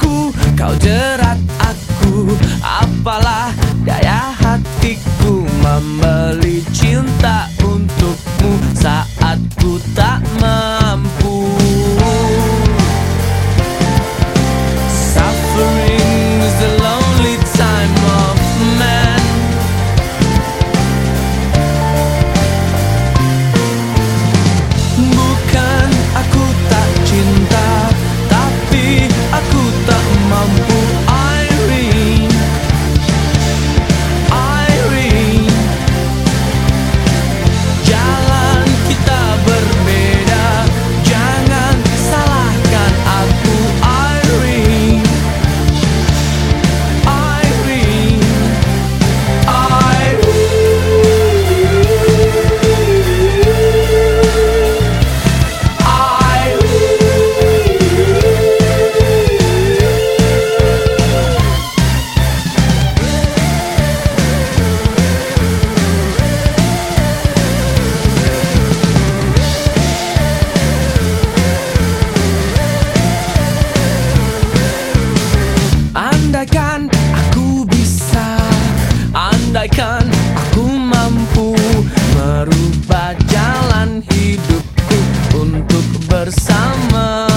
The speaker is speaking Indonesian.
aku, Kau jerat aku. Apalah daya hatiku membeli আমার